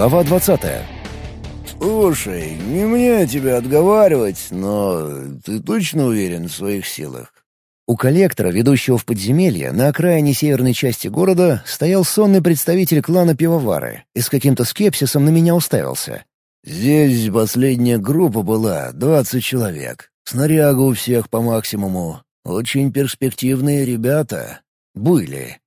Глава 20. «Слушай, не мне тебя отговаривать, но ты точно уверен в своих силах?» У коллектора, ведущего в подземелье, на окраине северной части города, стоял сонный представитель клана Пивовары и с каким-то скепсисом на меня уставился. «Здесь последняя группа была, двадцать человек. Снарягу у всех по максимуму. Очень перспективные ребята. Были.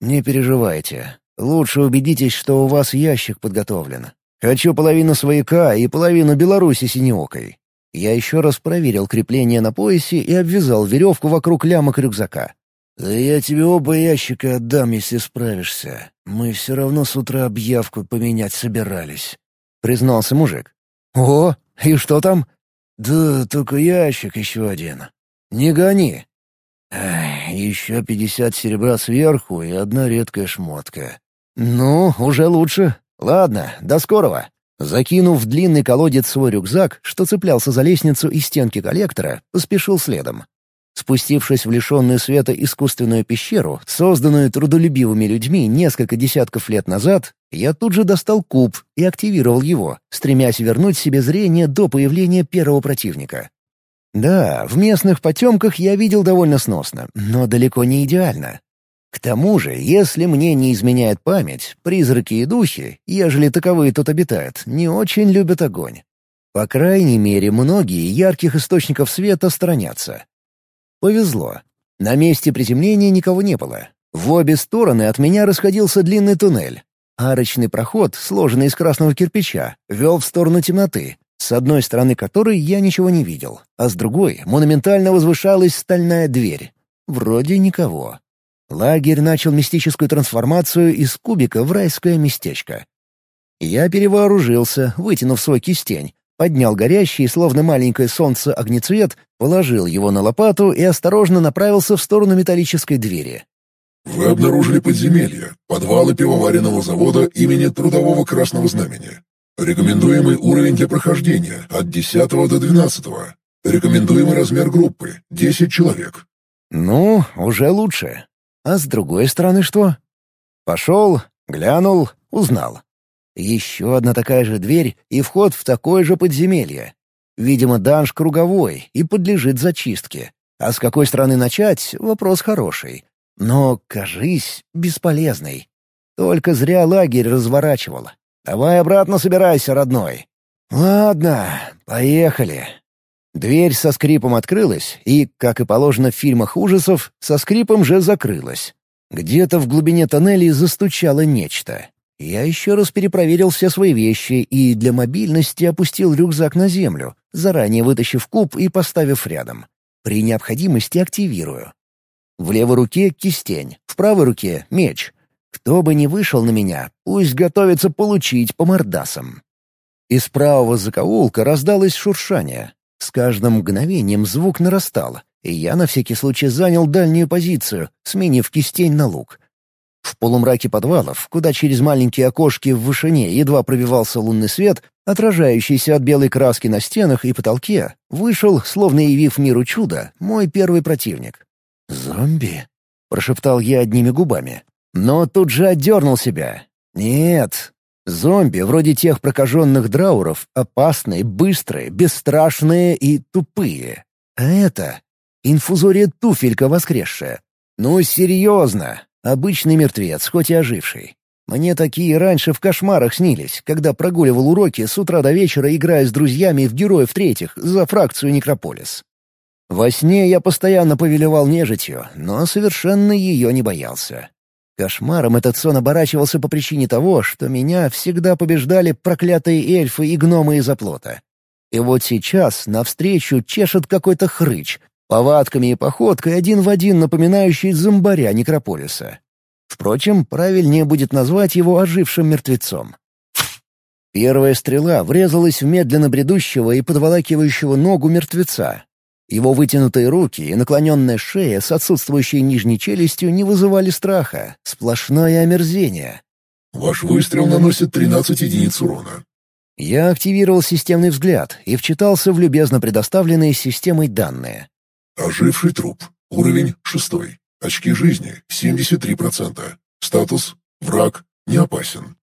Не переживайте. Лучше убедитесь, что у вас ящик подготовлен. Хочу половину свояка и половину Беларуси синеокой. Я еще раз проверил крепление на поясе и обвязал веревку вокруг лямок рюкзака. «Да я тебе оба ящика отдам, если справишься. Мы все равно с утра объявку поменять собирались», — признался мужик. «О, и что там?» «Да только ящик еще один. Не гони». Еще пятьдесят серебра сверху и одна редкая шмотка. «Ну, уже лучше. Ладно, до скорого». Закинув в длинный колодец свой рюкзак, что цеплялся за лестницу и стенки коллектора, поспешил следом. Спустившись в лишенную света искусственную пещеру, созданную трудолюбивыми людьми несколько десятков лет назад, я тут же достал куб и активировал его, стремясь вернуть себе зрение до появления первого противника. Да, в местных потемках я видел довольно сносно, но далеко не идеально. К тому же, если мне не изменяет память, призраки и духи, ежели таковые тут обитают, не очень любят огонь. По крайней мере, многие ярких источников света сторонятся. Повезло. На месте приземления никого не было. В обе стороны от меня расходился длинный туннель. Арочный проход, сложенный из красного кирпича, вел в сторону темноты, с одной стороны которой я ничего не видел, а с другой монументально возвышалась стальная дверь. Вроде никого. Лагерь начал мистическую трансформацию из кубика в райское местечко. Я перевооружился, вытянув свой кистень, поднял горящий, словно маленькое солнце, огнецвет, положил его на лопату и осторожно направился в сторону металлической двери. «Вы обнаружили подземелье, подвалы пивоваренного завода имени Трудового Красного Знамени. Рекомендуемый уровень для прохождения от 10 до 12. Рекомендуемый размер группы — 10 человек». «Ну, уже лучше. А с другой стороны что? Пошел, глянул, узнал. Еще одна такая же дверь и вход в такое же подземелье. Видимо, данж круговой и подлежит зачистке. А с какой стороны начать — вопрос хороший. Но, кажись, бесполезный. Только зря лагерь разворачивал. Давай обратно собирайся, родной. Ладно, поехали. Дверь со скрипом открылась и, как и положено в фильмах ужасов, со скрипом же закрылась. Где-то в глубине тоннелей застучало нечто. Я еще раз перепроверил все свои вещи и для мобильности опустил рюкзак на землю, заранее вытащив куб и поставив рядом. При необходимости активирую. В левой руке кистень, в правой руке меч. Кто бы ни вышел на меня, пусть готовится получить по мордасам. Из правого закоулка раздалось шуршание. С каждым мгновением звук нарастал, и я на всякий случай занял дальнюю позицию, сменив кистень на лук. В полумраке подвалов, куда через маленькие окошки в вышине едва пробивался лунный свет, отражающийся от белой краски на стенах и потолке, вышел, словно явив миру чудо, мой первый противник. «Зомби?» — прошептал я одними губами. Но тут же отдернул себя. «Нет, Зомби, вроде тех прокаженных драуров, опасные, быстрые, бесстрашные и тупые. А это — инфузория туфелька воскресшая. Ну, серьезно, обычный мертвец, хоть и оживший. Мне такие раньше в кошмарах снились, когда прогуливал уроки с утра до вечера, играя с друзьями в героев третьих за фракцию Некрополис. Во сне я постоянно повелевал нежитью, но совершенно ее не боялся. Кошмаром этот сон оборачивался по причине того, что меня всегда побеждали проклятые эльфы и гномы из оплота. И вот сейчас навстречу чешет какой-то хрыч, повадками и походкой один в один напоминающий зомбаря Некрополиса. Впрочем, правильнее будет назвать его ожившим мертвецом. Первая стрела врезалась в медленно бредущего и подволакивающего ногу мертвеца, его вытянутые руки и наклоненная шея с отсутствующей нижней челюстью не вызывали страха, сплошное омерзение. «Ваш выстрел наносит 13 единиц урона». Я активировал системный взгляд и вчитался в любезно предоставленные системой данные. «Оживший труп. Уровень шестой. Очки жизни — 73%. Статус — враг, не опасен».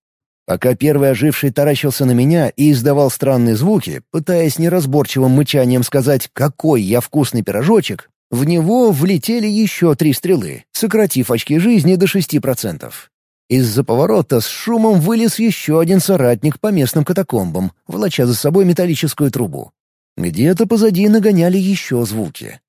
Пока первый оживший таращился на меня и издавал странные звуки, пытаясь неразборчивым мычанием сказать «какой я вкусный пирожочек», в него влетели еще три стрелы, сократив очки жизни до шести процентов. Из-за поворота с шумом вылез еще один соратник по местным катакомбам, волоча за собой металлическую трубу. Где-то позади нагоняли еще звуки.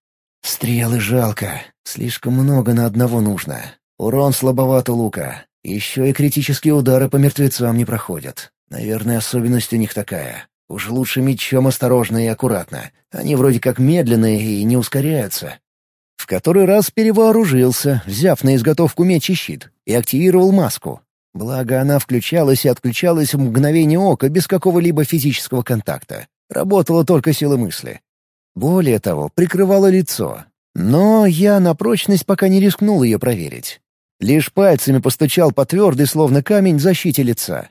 «Стрелы жалко. Слишком много на одного нужно. Урон слабоват у лука. Еще и критические удары по мертвецам не проходят. Наверное, особенность у них такая. Уж лучше мечом осторожно и аккуратно. Они вроде как медленные и не ускоряются. В который раз перевооружился, взяв на изготовку меч и щит, и активировал маску. Благо, она включалась и отключалась в мгновение ока без какого-либо физического контакта. Работала только сила мысли. Более того, прикрывала лицо. Но я на прочность пока не рискнул ее проверить. Лишь пальцами постучал по твердой, словно камень, защите лица.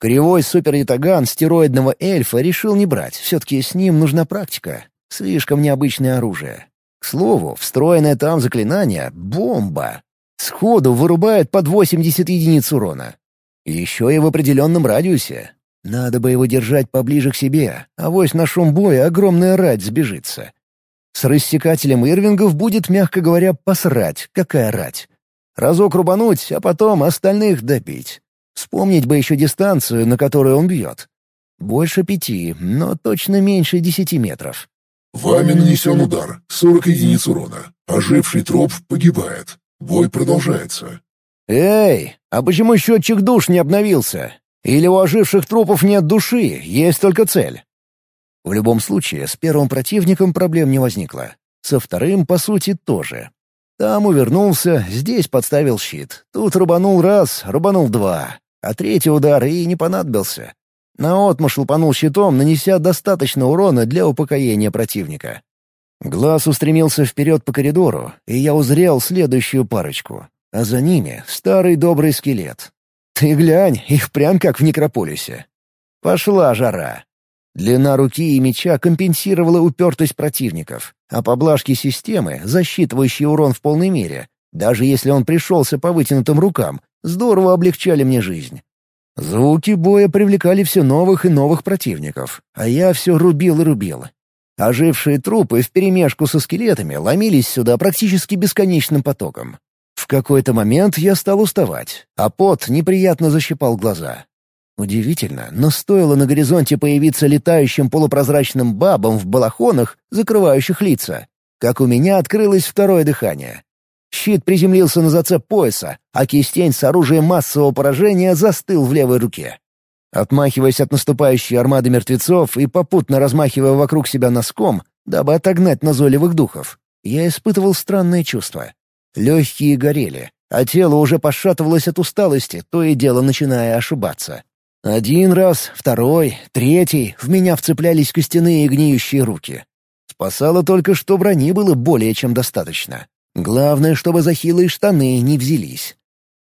Кривой супер-ятаган стероидного эльфа решил не брать, все-таки с ним нужна практика. Слишком необычное оружие. К слову, встроенное там заклинание — бомба. Сходу вырубает под 80 единиц урона. Еще и в определенном радиусе. Надо бы его держать поближе к себе, а вось на шум боя огромная рать сбежится. С рассекателем Ирвингов будет, мягко говоря, посрать, какая рать. Разок рубануть, а потом остальных добить. Вспомнить бы еще дистанцию, на которую он бьет. Больше пяти, но точно меньше десяти метров. Вами нанесен удар. 40 единиц урона. Оживший троп погибает. Бой продолжается. «Эй, а почему счетчик душ не обновился? Или у оживших трупов нет души, есть только цель?» В любом случае, с первым противником проблем не возникло. Со вторым, по сути, тоже. Там увернулся, здесь подставил щит. Тут рубанул раз, рубанул два. А третий удар и не понадобился. Наотмашь лупанул щитом, нанеся достаточно урона для упокоения противника. Глаз устремился вперед по коридору, и я узрел следующую парочку. А за ними старый добрый скелет. Ты глянь, их прям как в некрополисе. Пошла жара. Длина руки и меча компенсировала упертость противников, а поблажки системы, засчитывающие урон в полной мере, даже если он пришелся по вытянутым рукам, здорово облегчали мне жизнь. Звуки боя привлекали все новых и новых противников, а я все рубил и рубил. Ожившие трупы вперемешку со скелетами ломились сюда практически бесконечным потоком. В какой-то момент я стал уставать, а пот неприятно защипал глаза. Удивительно, но стоило на горизонте появиться летающим полупрозрачным бабам в балахонах, закрывающих лица, как у меня открылось второе дыхание. Щит приземлился на зацеп пояса, а кистень с оружием массового поражения застыл в левой руке. Отмахиваясь от наступающей армады мертвецов и попутно размахивая вокруг себя носком, дабы отогнать назойливых духов, я испытывал странное чувство. Легкие горели, а тело уже пошатывалось от усталости, то и дело начиная ошибаться. Один раз, второй, третий в меня вцеплялись костяные и гниющие руки. Спасало только, что брони было более чем достаточно. Главное, чтобы за хилые штаны не взялись.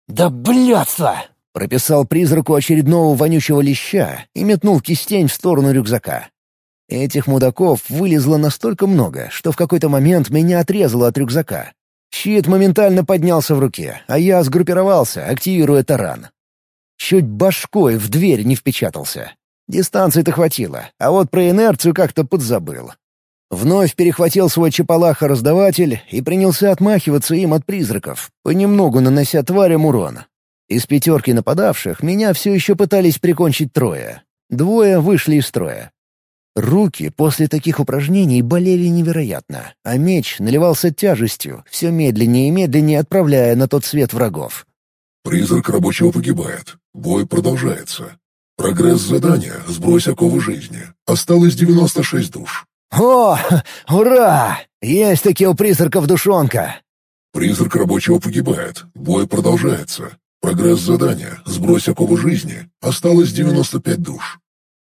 «Да блядство!» — прописал призраку очередного вонючего леща и метнул кистень в сторону рюкзака. Этих мудаков вылезло настолько много, что в какой-то момент меня отрезало от рюкзака. Щит моментально поднялся в руке, а я сгруппировался, активируя таран. Чуть башкой в дверь не впечатался. Дистанции-то хватило, а вот про инерцию как-то подзабыл. Вновь перехватил свой чапалаха-раздаватель и принялся отмахиваться им от призраков, понемногу нанося тварям урон. Из пятерки нападавших меня все еще пытались прикончить трое. Двое вышли из строя. Руки после таких упражнений болели невероятно, а меч наливался тяжестью, все медленнее и медленнее отправляя на тот свет врагов. Призрак рабочего погибает. Бой продолжается. Прогресс задания «Сбрось оковы жизни». Осталось 96 душ. «О, ура! Есть таки у призраков душонка!» Призрак рабочего погибает. Бой продолжается. Прогресс задания «Сбрось оковы жизни». Осталось 95 душ.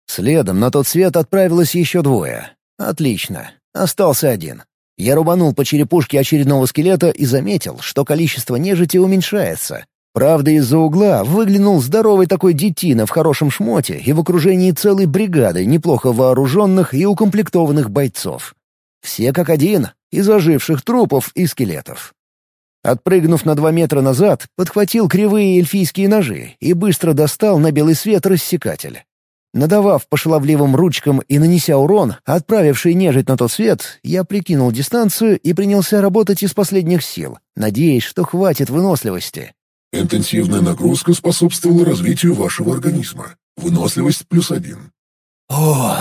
Следом на тот свет отправилось еще двое. Отлично. Остался один. Я рубанул по черепушке очередного скелета и заметил, что количество нежити уменьшается. Правда, из-за угла выглянул здоровый такой детина в хорошем шмоте и в окружении целой бригады неплохо вооруженных и укомплектованных бойцов. Все как один, из оживших трупов и скелетов. Отпрыгнув на два метра назад, подхватил кривые эльфийские ножи и быстро достал на белый свет рассекатель. Надавав по шаловливым ручкам и нанеся урон, отправивший нежить на тот свет, я прикинул дистанцию и принялся работать из последних сил, надеясь, что хватит выносливости. Интенсивная нагрузка способствовала развитию вашего организма. Выносливость плюс один. Ох,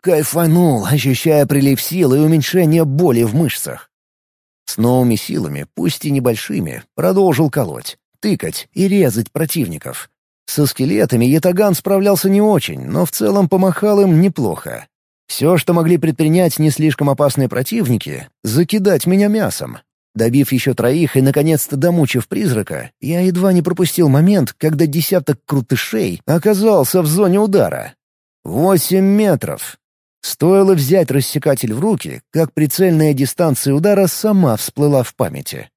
кайфанул, ощущая прилив сил и уменьшение боли в мышцах. С новыми силами, пусть и небольшими, продолжил колоть, тыкать и резать противников. Со скелетами Ятаган справлялся не очень, но в целом помахал им неплохо. Все, что могли предпринять не слишком опасные противники — закидать меня мясом. Добив еще троих и, наконец-то, домучив призрака, я едва не пропустил момент, когда десяток крутышей оказался в зоне удара. Восемь метров. Стоило взять рассекатель в руки, как прицельная дистанция удара сама всплыла в памяти.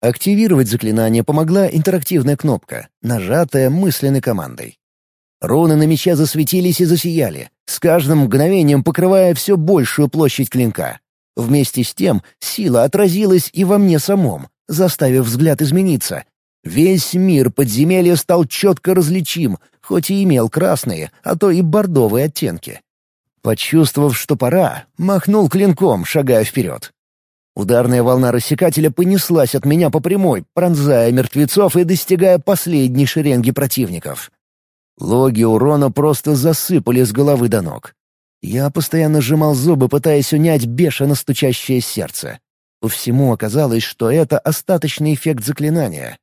Активировать заклинание помогла интерактивная кнопка, нажатая мысленной командой. Руны на мече засветились и засияли, с каждым мгновением покрывая все большую площадь клинка. Вместе с тем сила отразилась и во мне самом, заставив взгляд измениться. Весь мир подземелья стал четко различим, хоть и имел красные, а то и бордовые оттенки. Почувствовав, что пора, махнул клинком, шагая вперед. Ударная волна рассекателя понеслась от меня по прямой, пронзая мертвецов и достигая последней шеренги противников. Логи урона просто засыпали с головы до ног. Я постоянно сжимал зубы, пытаясь унять бешено стучащее сердце. По всему оказалось, что это остаточный эффект заклинания.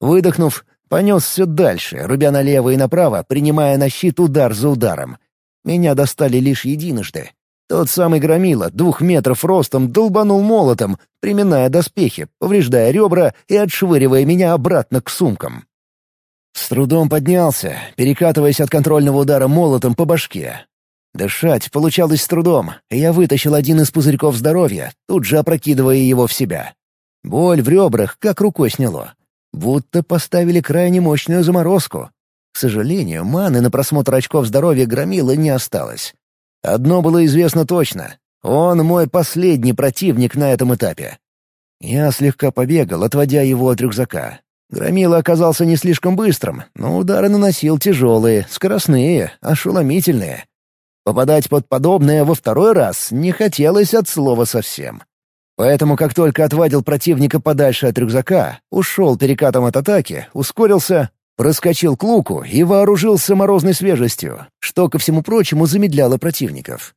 Выдохнув, понес все дальше, рубя налево и направо, принимая на щит удар за ударом. Меня достали лишь единожды. Тот самый громила, двух метров ростом, долбанул молотом, приминая доспехи, повреждая ребра и отшвыривая меня обратно к сумкам. С трудом поднялся, перекатываясь от контрольного удара молотом по башке. Дышать получалось с трудом, и я вытащил один из пузырьков здоровья, тут же опрокидывая его в себя. Боль в ребрах как рукой сняло. Будто поставили крайне мощную заморозку. К сожалению, маны на просмотр очков здоровья громила не осталось. Одно было известно точно. Он мой последний противник на этом этапе. Я слегка побегал, отводя его от рюкзака. Громила оказался не слишком быстрым, но удары наносил тяжелые, скоростные, ошеломительные. Попадать под подобное во второй раз не хотелось от слова совсем. Поэтому, как только отвадил противника подальше от рюкзака, ушел перекатом от атаки, ускорился, Проскочил к луку и вооружился морозной свежестью, что, ко всему прочему, замедляло противников.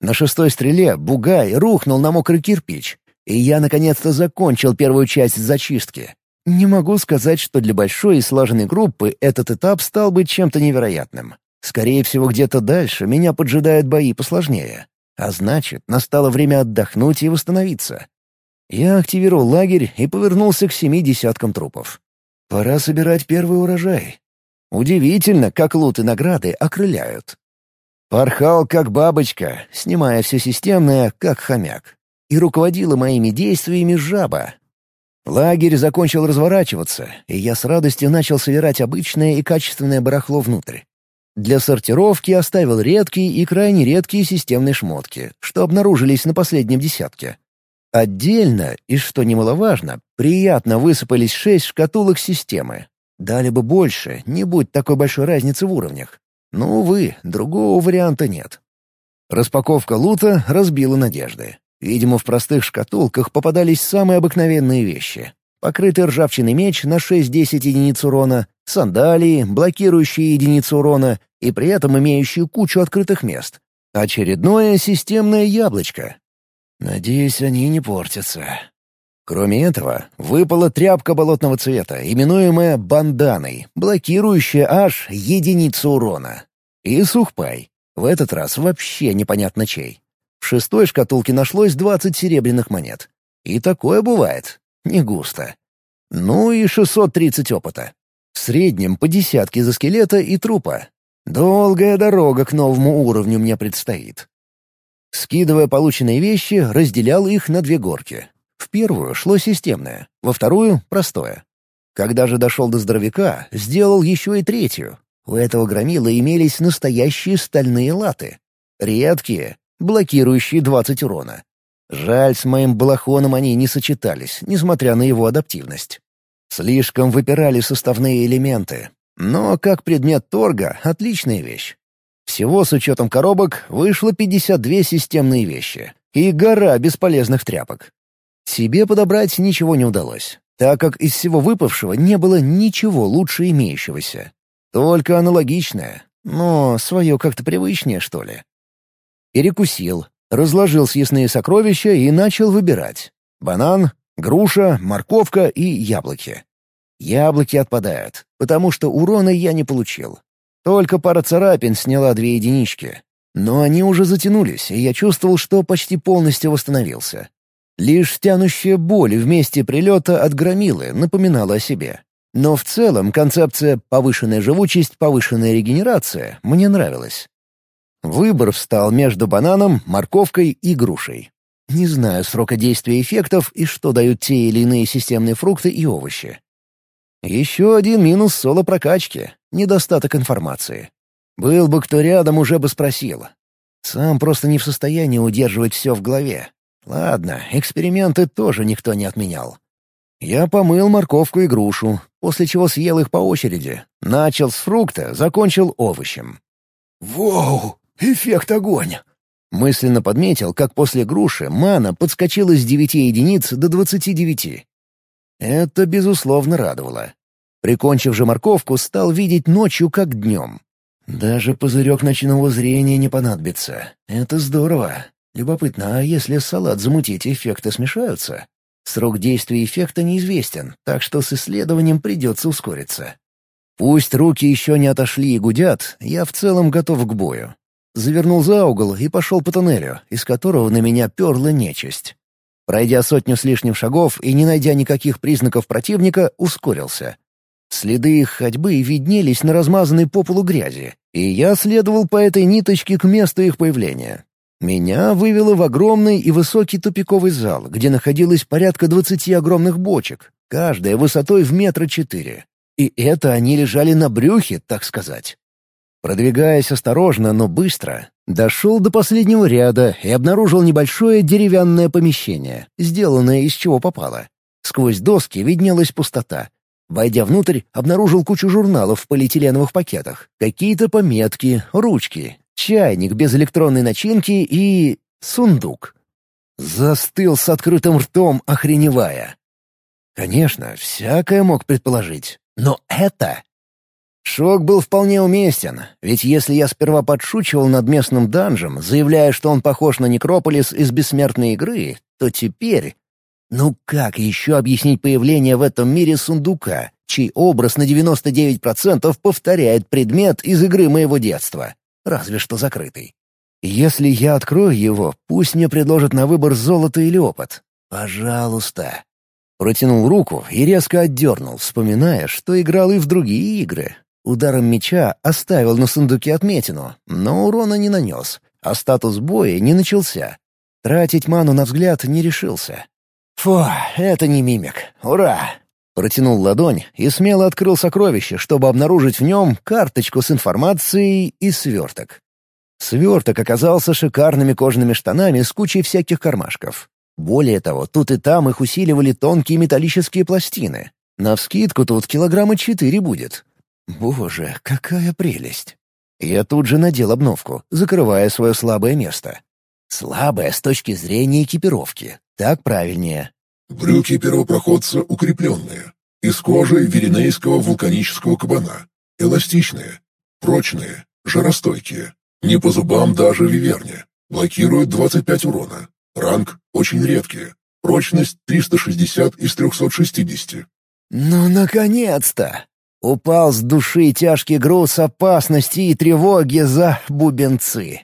На шестой стреле бугай рухнул на мокрый кирпич, и я наконец-то закончил первую часть зачистки. Не могу сказать, что для большой и слаженной группы этот этап стал бы чем-то невероятным. Скорее всего, где-то дальше меня поджидают бои посложнее. А значит, настало время отдохнуть и восстановиться. Я активировал лагерь и повернулся к семи десяткам трупов. Пора собирать первый урожай. Удивительно, как лут и награды окрыляют. Порхал, как бабочка, снимая все системное, как хомяк. И руководила моими действиями жаба. Лагерь закончил разворачиваться, и я с радостью начал собирать обычное и качественное барахло внутрь. Для сортировки оставил редкие и крайне редкие системные шмотки, что обнаружились на последнем десятке. Отдельно, и что немаловажно, приятно высыпались шесть шкатулок системы. Дали бы больше, не будь такой большой разницы в уровнях. Но, увы, другого варианта нет. Распаковка лута разбила надежды. Видимо, в простых шкатулках попадались самые обыкновенные вещи. Покрытый ржавчиной меч на 6-10 единиц урона, сандалии, блокирующие единицу урона и при этом имеющие кучу открытых мест. Очередное системное яблочко, Надеюсь, они не портятся. Кроме этого, выпала тряпка болотного цвета, именуемая банданой, блокирующая аж единицу урона. И сухпай. В этот раз вообще непонятно чей. В шестой шкатулке нашлось 20 серебряных монет. И такое бывает. Не густо. Ну и 630 опыта. В среднем по десятке за скелета и трупа. Долгая дорога к новому уровню мне предстоит. Скидывая полученные вещи, разделял их на две горки. В первую шло системное, во вторую — простое. Когда же дошел до здоровяка, сделал еще и третью. У этого громила имелись настоящие стальные латы. Редкие, блокирующие 20 урона. Жаль, с моим балахоном они не сочетались, несмотря на его адаптивность. Слишком выпирали составные элементы. Но как предмет торга — отличная вещь. Всего с учетом коробок вышло 52 системные вещи и гора бесполезных тряпок. Себе подобрать ничего не удалось, так как из всего выпавшего не было ничего лучше имеющегося. Только аналогичное, но свое как-то привычнее, что ли. Перекусил, разложил съестные сокровища и начал выбирать. Банан, груша, морковка и яблоки. Яблоки отпадают, потому что урона я не получил. Только пара царапин сняла две единички. Но они уже затянулись, и я чувствовал, что почти полностью восстановился. Лишь тянущая боль в месте прилета от громилы напоминала о себе. Но в целом концепция «повышенная живучесть, повышенная регенерация» мне нравилась. Выбор встал между бананом, морковкой и грушей. Не знаю срока действия эффектов и что дают те или иные системные фрукты и овощи. Еще один минус соло-прокачки — недостаток информации. Был бы кто рядом, уже бы спросил. Сам просто не в состоянии удерживать все в голове. Ладно, эксперименты тоже никто не отменял. Я помыл морковку и грушу, после чего съел их по очереди. Начал с фрукта, закончил овощем. «Воу! Эффект огонь!» Мысленно подметил, как после груши мана подскочила с девяти единиц до двадцати девяти. Это, безусловно, радовало. Прикончив же морковку, стал видеть ночью как днем. Даже пузырек ночного зрения не понадобится. Это здорово. Любопытно, а если салат замутить, эффекты смешаются? Срок действия эффекта неизвестен, так что с исследованием придется ускориться. Пусть руки еще не отошли и гудят, я в целом готов к бою. Завернул за угол и пошел по тоннелю, из которого на меня перла нечисть. Пройдя сотню с лишним шагов и не найдя никаких признаков противника, ускорился. Следы их ходьбы виднелись на размазанной по полу грязи, и я следовал по этой ниточке к месту их появления. Меня вывело в огромный и высокий тупиковый зал, где находилось порядка двадцати огромных бочек, каждая высотой в метра четыре. И это они лежали на брюхе, так сказать. Продвигаясь осторожно, но быстро, дошел до последнего ряда и обнаружил небольшое деревянное помещение, сделанное из чего попало. Сквозь доски виднелась пустота. Войдя внутрь, обнаружил кучу журналов в полиэтиленовых пакетах, какие-то пометки, ручки, чайник без электронной начинки и... сундук. Застыл с открытым ртом, охреневая. Конечно, всякое мог предположить, но это Шок был вполне уместен, ведь если я сперва подшучивал над местным данжем, заявляя, что он похож на Некрополис из бессмертной игры, то теперь... Ну как еще объяснить появление в этом мире сундука, чей образ на 99% повторяет предмет из игры моего детства? Разве что закрытый. Если я открою его, пусть мне предложат на выбор золото или опыт. Пожалуйста. Протянул руку и резко отдернул, вспоминая, что играл и в другие игры, Ударом меча оставил на сундуке отметину, но урона не нанес, а статус боя не начался. Тратить ману на взгляд не решился. «Фу, это не мимик. Ура!» Протянул ладонь и смело открыл сокровище, чтобы обнаружить в нем карточку с информацией и сверток. Сверток оказался шикарными кожаными штанами с кучей всяких кармашков. Более того, тут и там их усиливали тонкие металлические пластины. Навскидку тут килограмма четыре будет. Боже, какая прелесть! Я тут же надел обновку, закрывая свое слабое место. Слабое с точки зрения экипировки. Так правильнее. Брюки первопроходца укрепленные. Из кожи веринейского вулканического кабана. Эластичные. Прочные. Жаростойкие. Не по зубам даже виверне. Блокируют 25 урона. Ранг очень редкий. Прочность 360 из 360. «Ну, наконец-то!» Упал с души тяжкий груз опасности и тревоги за бубенцы.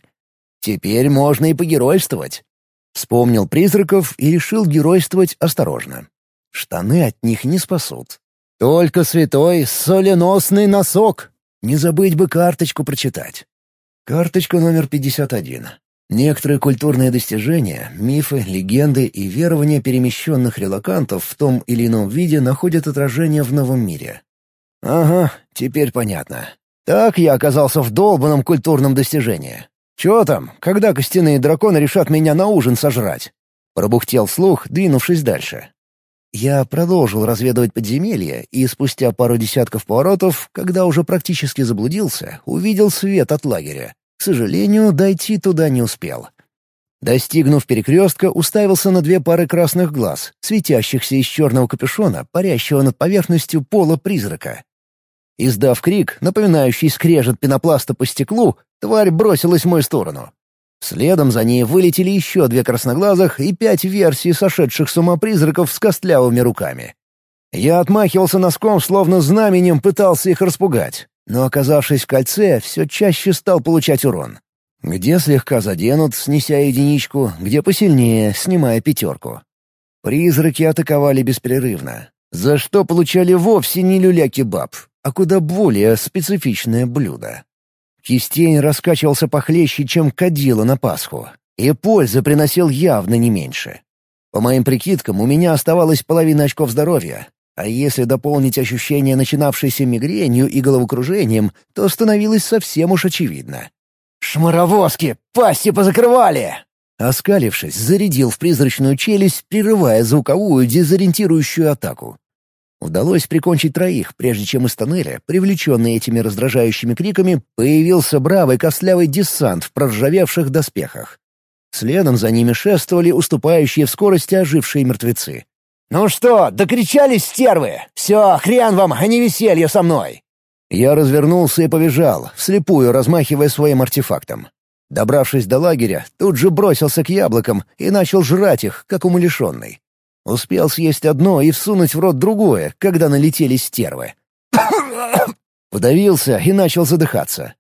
Теперь можно и погеройствовать. Вспомнил призраков и решил геройствовать осторожно. Штаны от них не спасут. Только святой соленосный носок. Не забыть бы карточку прочитать. Карточка номер 51. Некоторые культурные достижения, мифы, легенды и верования перемещенных релакантов в том или ином виде находят отражение в новом мире. Ага, теперь понятно. Так я оказался в долбанном культурном достижении. Чё там, когда костяные драконы решат меня на ужин сожрать? — пробухтел слух, двинувшись дальше. Я продолжил разведывать подземелье, и спустя пару десятков поворотов, когда уже практически заблудился, увидел свет от лагеря. К сожалению, дойти туда не успел. Достигнув перекрестка, уставился на две пары красных глаз, светящихся из черного капюшона, парящего над поверхностью пола призрака. Издав крик, напоминающий скрежет пенопласта по стеклу, тварь бросилась в мою сторону. Следом за ней вылетели еще две красноглазых и пять версий сошедших с ума призраков с костлявыми руками. Я отмахивался носком, словно знаменем пытался их распугать, но, оказавшись в кольце, все чаще стал получать урон. Где слегка заденут, снеся единичку, где посильнее, снимая пятерку. Призраки атаковали беспрерывно, за что получали вовсе не люля-кебаб, а куда более специфичное блюдо. Кистень раскачивался похлеще, чем кадила на Пасху, и пользы приносил явно не меньше. По моим прикидкам, у меня оставалось половина очков здоровья, а если дополнить ощущение начинавшейся мигренью и головокружением, то становилось совсем уж очевидно. «Шмаровозки! Пасти позакрывали!» Оскалившись, зарядил в призрачную челюсть, прерывая звуковую дезориентирующую атаку. Удалось прикончить троих, прежде чем из тоннеля, привлеченный этими раздражающими криками, появился бравый костлявый десант в проржавевших доспехах. Следом за ними шествовали уступающие в скорости ожившие мертвецы. «Ну что, докричались стервы? Все, хрен вам, а не веселье со мной!» Я развернулся и побежал, вслепую размахивая своим артефактом. Добравшись до лагеря, тут же бросился к яблокам и начал жрать их, как умалишенный. Успел съесть одно и всунуть в рот другое, когда налетели стервы. Подавился и начал задыхаться.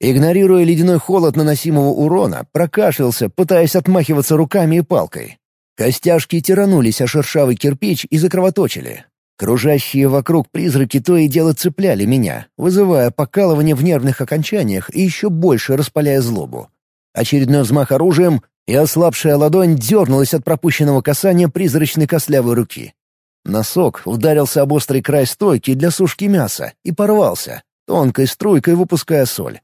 Игнорируя ледяной холод наносимого урона, прокашлялся, пытаясь отмахиваться руками и палкой. Костяшки тиранулись о шершавый кирпич и закровоточили. Кружащие вокруг призраки то и дело цепляли меня, вызывая покалывание в нервных окончаниях и еще больше распаляя злобу. Очередной взмах оружием, и ослабшая ладонь дернулась от пропущенного касания призрачной костлявой руки. Носок ударился об острый край стойки для сушки мяса и порвался, тонкой струйкой выпуская соль.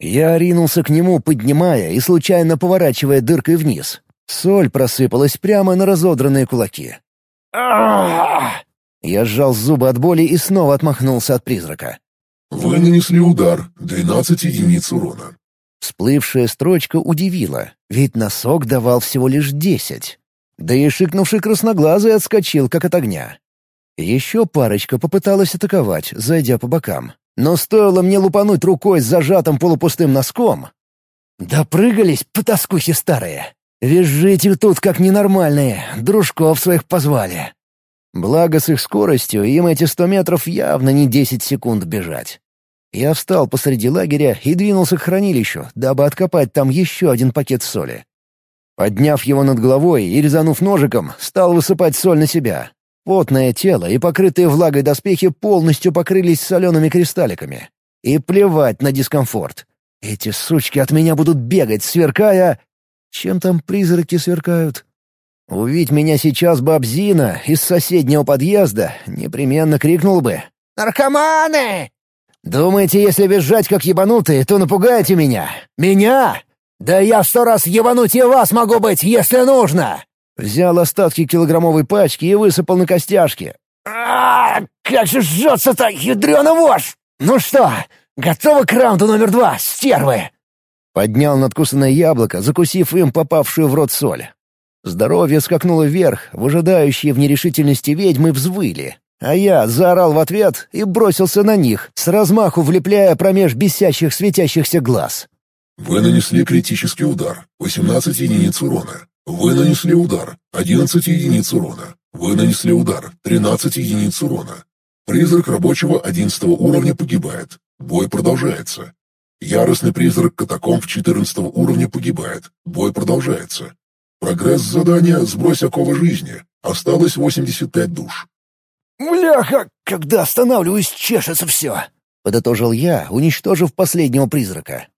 Я ринулся к нему, поднимая и случайно поворачивая дыркой вниз. Соль просыпалась прямо на разодранные кулаки. Я сжал зубы от боли и снова отмахнулся от призрака. Вы нанесли удар, 12 единиц урона. Всплывшая строчка удивила, ведь носок давал всего лишь десять. Да и шикнувший красноглазый отскочил, как от огня. Еще парочка попыталась атаковать, зайдя по бокам. Но стоило мне лупануть рукой с зажатым полупустым носком... «Допрыгались, потаскухи старые! Визжите тут, как ненормальные, дружков своих позвали!» Благо с их скоростью им эти сто метров явно не десять секунд бежать. Я встал посреди лагеря и двинулся к хранилищу, дабы откопать там еще один пакет соли. Подняв его над головой и резанув ножиком, стал высыпать соль на себя. Потное тело и покрытые влагой доспехи полностью покрылись солеными кристалликами. И плевать на дискомфорт. Эти сучки от меня будут бегать, сверкая... Чем там призраки сверкают? Увидь меня сейчас бабзина из соседнего подъезда, непременно крикнул бы «Наркоманы!» Думаете, если визжать как ебанутые, то напугаете меня? Меня? Да я сто раз ебануть и вас могу быть, если нужно!» Взял остатки килограммовой пачки и высыпал на костяшки. а, Как же жжется-то, ядрёна вошь! Ну что, готовы к раунду номер два, стервы?» Поднял надкусанное яблоко, закусив им попавшую в рот соль. Здоровье скакнуло вверх, выжидающие в нерешительности ведьмы взвыли, а я заорал в ответ и бросился на них, с размаху влепляя промеж бесящих светящихся глаз. Вы нанесли критический удар. 18 единиц урона. Вы нанесли удар. 11 единиц урона. Вы нанесли удар. 13 единиц урона. Призрак рабочего 11 уровня погибает. Бой продолжается. Яростный призрак катакомб 14 уровня погибает. Бой продолжается. Прогресс задания «Сбрось оковы жизни». Осталось 85 душ. «Мляха! Когда останавливаюсь, чешется все!» — подытожил я, уничтожив последнего призрака.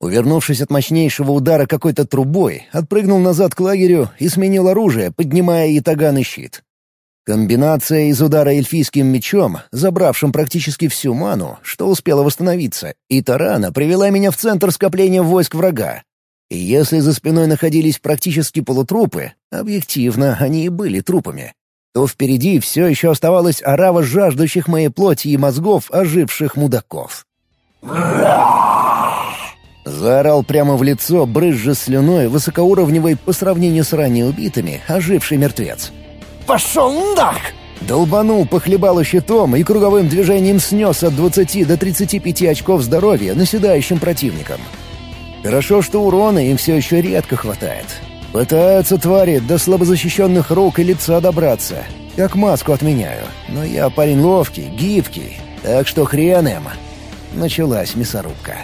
Увернувшись от мощнейшего удара какой-то трубой, отпрыгнул назад к лагерю и сменил оружие, поднимая ятаган и щит. Комбинация из удара эльфийским мечом, забравшим практически всю ману, что успела восстановиться, и тарана привела меня в центр скопления войск врага. И если за спиной находились практически полутрупы, объективно они и были трупами, то впереди все еще оставалась орава жаждущих моей плоти и мозгов оживших мудаков. Заорал прямо в лицо, брызжа слюной, высокоуровневой по сравнению с ранее убитыми, оживший мертвец. «Пошел нах!» Долбанул по хлебалу щитом и круговым движением снес от 20 до 35 очков здоровья наседающим противникам. Хорошо, что урона им все еще редко хватает. Пытаются твари до слабозащищенных рук и лица добраться. Как маску отменяю. Но я парень ловкий, гибкий. Так что хрен им. Началась мясорубка.